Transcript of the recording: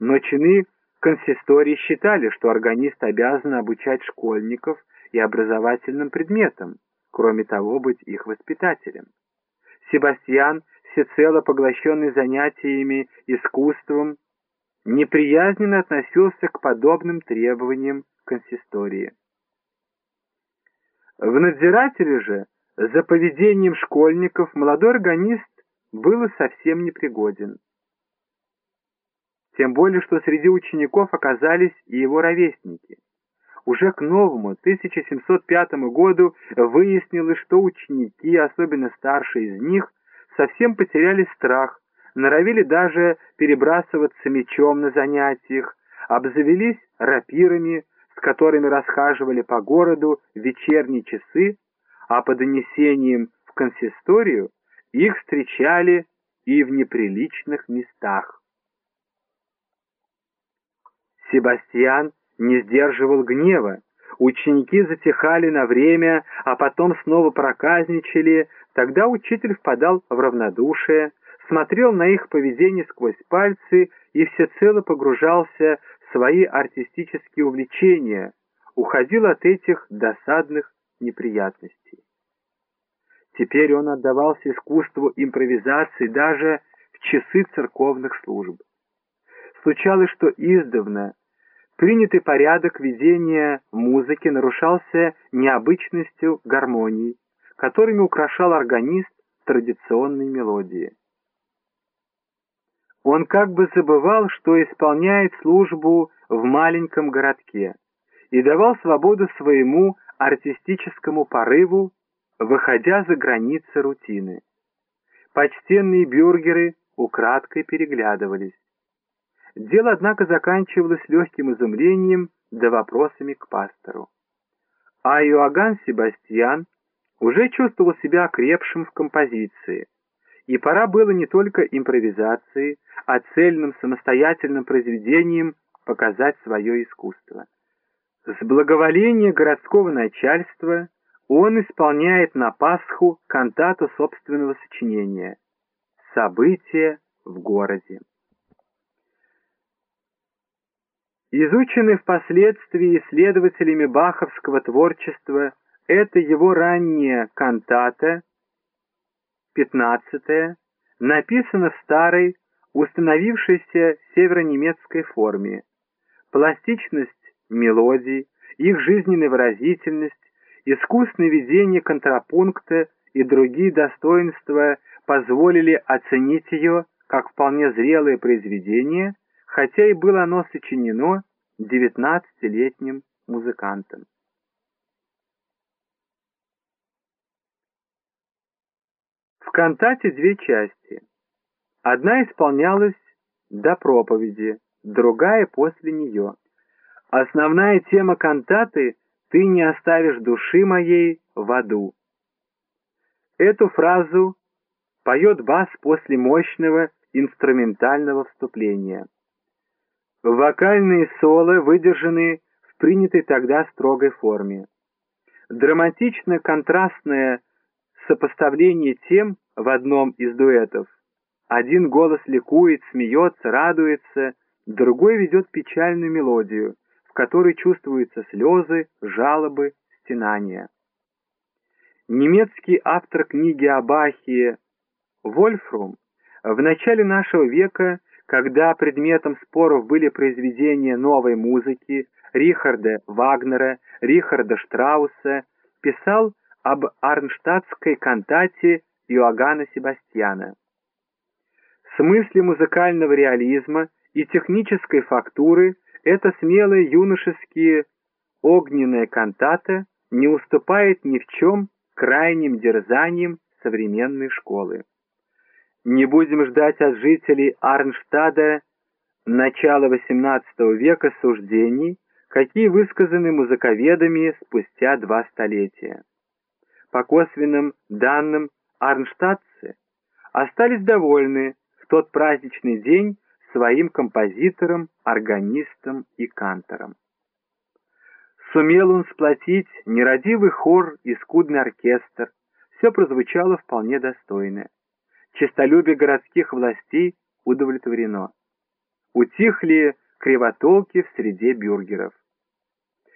но чины консистории считали, что органист обязан обучать школьников и образовательным предметам, кроме того, быть их воспитателем. Себастьян, всецело поглощенный занятиями искусством, неприязненно относился к подобным требованиям консистории. В надзирателе же за поведением школьников молодой органист был совсем непригоден. Тем более, что среди учеников оказались и его ровесники. Уже к новому 1705 году выяснилось, что ученики, особенно старшие из них, совсем потеряли страх, норовили даже перебрасываться мечом на занятиях, обзавелись рапирами, с которыми расхаживали по городу в вечерние часы, а по донесениям в консисторию их встречали и в неприличных местах. Себастьян не сдерживал гнева. Ученики затихали на время, а потом снова проказничали. Тогда учитель впадал в равнодушие, смотрел на их поведение сквозь пальцы и всецело погружался в свои артистические увлечения, уходил от этих досадных неприятностей. Теперь он отдавался искусству импровизации даже в часы церковных служб. Случалось, что издавна принятый порядок ведения музыки нарушался необычностью гармоний, которыми украшал органист традиционной мелодии. Он как бы забывал, что исполняет службу в маленьком городке, и давал свободу своему артистическому порыву, выходя за границы рутины. Почтенные бюргеры украдкой переглядывались. Дело, однако, заканчивалось легким изумлением да вопросами к пастору. А Иоганн Себастьян уже чувствовал себя окрепшим в композиции, и пора было не только импровизации, а цельным самостоятельным произведением показать свое искусство. С благоволения городского начальства он исполняет на Пасху кантату собственного сочинения «События в городе». Изученный впоследствии исследователями баховского творчества, это его ранняя кантата, 15 написана в старой, установившейся северонемецкой форме. Пластичность мелодий, их жизненная выразительность, искусное ведение контрапункта и другие достоинства позволили оценить ее как вполне зрелое произведение – хотя и было оно сочинено девятнадцатилетним музыкантом. В кантате две части. Одна исполнялась до проповеди, другая после нее. Основная тема кантаты «Ты не оставишь души моей в аду». Эту фразу поет бас после мощного инструментального вступления. Вокальные соло выдержаны в принятой тогда строгой форме. Драматично-контрастное сопоставление тем в одном из дуэтов. Один голос ликует, смеется, радуется, другой ведет печальную мелодию, в которой чувствуются слезы, жалобы, стенания. Немецкий автор книги о Бахе Вольфрум в начале нашего века когда предметом споров были произведения новой музыки Рихарда Вагнера, Рихарда Штрауса, писал об арнштадтской кантате Иоганна Себастьяна. В смысле музыкального реализма и технической фактуры эта смелая юношеские огненная кантата не уступает ни в чем крайним дерзаниям современной школы. Не будем ждать от жителей Арнштада начала XVIII века суждений, какие высказаны музыковедами спустя два столетия. По косвенным данным арнштадтцы остались довольны в тот праздничный день своим композитором, органистом и кантором. Сумел он сплотить нерадивый хор и скудный оркестр, все прозвучало вполне достойно. Честолюбие городских властей удовлетворено. утихли кривотолки в среде бюргеров.